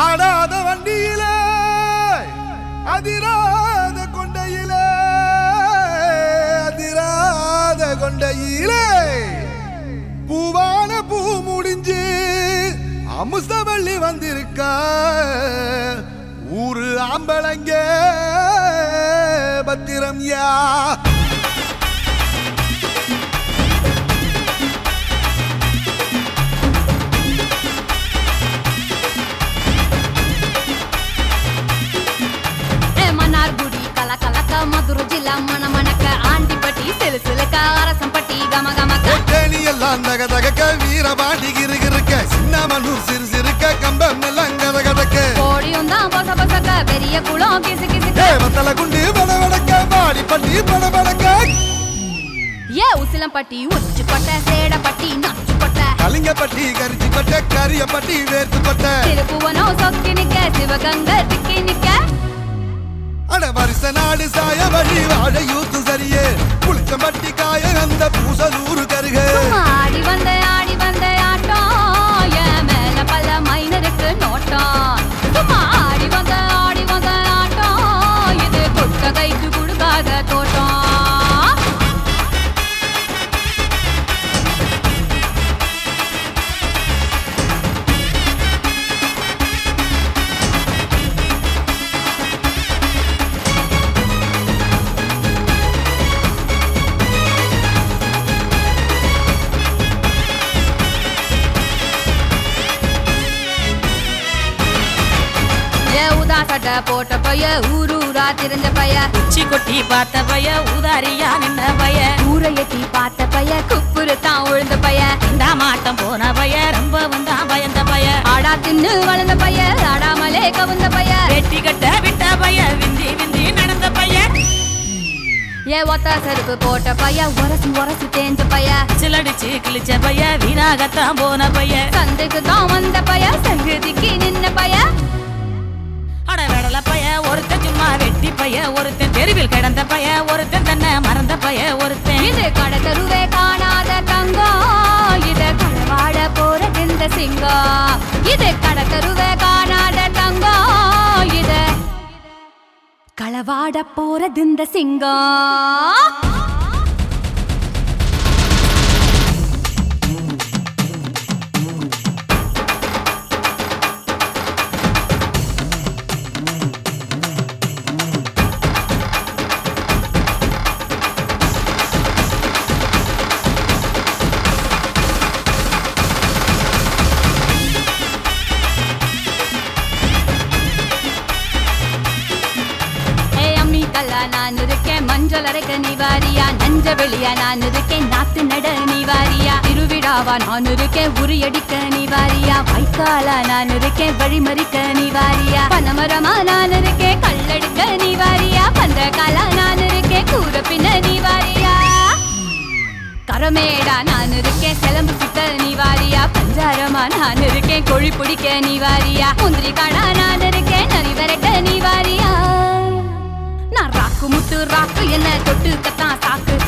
ஆடாத வண்டியிலே அதிராத கொண்டையிலே அதிராத கொண்டையிலே. பூவான பூ முடிஞ்சு அமுசவள்ளி வந்திருக்கா ஊரு ஆம்பளங்க பத்திரம் யா சிலு சிலுக்க அரசம்பட்டி கம கமக்க எல்லாம் தக தகக்க வீரபாண்டி கிருகிருக்க சின்னமனூர் சிறு சிறுக்க கம்பம் எல்லாம் கத கதக்க. கோடியும் தான் பொச பொசக்க பெரிய குளம் கிசு கிசுக்க தேவத்தல குண்டு பட வடக்க பாடி பட்டி பட படக்க. ஏ உசிலம்பட்டி உச்சுப்பட்ட சேடப்பட்டி நச்சுப்பட்ட கலிங்கப்பட்டி கரிச்சி பட்ட கரியப்பட்டி வேர்த்து பட்ட. திருப்புவனம் சொக்கி நிக்க சிவகங்க திக்கி நிக்க. அட வருஷ நாடு சாய வழி வாழ யூத்து சரியே. சட்டை போட்ட பைய ஊரு ஊரா திரிஞ்ச பைய. உச்சி கொட்டி பார்த்த பய ஊதாரியா நின்ன பய. ஊரை எட்டி பார்த்த பைய குப்புரு தான் உழுந்த பைய. இந்த மாட்டம் போன பய ரொம்ப வந்தா பயந்த பய. ஆடா தின்னு வளர்ந்த பைய ஆடாமலே கவுந்த பைய. வெட்டி கட்ட விட்ட பய விந்தி விந்தி நடந்த பய. ஏ ஒத்த செருப்பு போட்ட பைய உரசி உரசி தேஞ்ச பைய. சிலடிச்சு கிழிச்ச பய வீணாகத்தான் போன பய. சந்தைக்கு தான் வந்த பைய சங்கதிக்கு நின்ன பைய. பய ஒருத்தன் தெருவில் கிடந்த பய ஒருத்தன் தன்னை மறந்த பய ஒருத்தன். இது கடை தெருவே காணாத தங்கம் இது களவாட போற இந்த சிங்கம் இது கடை தெருவே காணாத தங்கம் இது களவாட போறது சிங்கா. சிங்கம் அம்மி கல்லா நான் இருக்கேன். மஞ்சள் அரைக்க நீ வாரியா? நஞ்ச வெளியா? நான் இருக்கேன். நாத்து நட நீ வாரியா? திருவிழாவா? நான் இருக்கேன். உரியடிக்க நீ வாரியா? வைக்காலா? நான் இருக்கேன். வழிமறிக்க நீ வாரியா? பனமரமா? நான் இருக்கேன். கல்லெடுக்க நீ வாரியா? பந்தகாலா நான் இருக்கேன். கூற பின்ன நீ வாரியா? கரமேடா? நான் இருக்கேன். சிலம்பு சுத்த நீ வாரியா? பஞ்சாரமா? நான் இருக்கேன். கொழி பிடிக்க நீ வாரியா? முந்திரி காடா? நான் இருக்கேன். நரி விரட்ட நீ வாரியா? ராக்கு என்ன தொட்டு கத்தான் சாக்கு.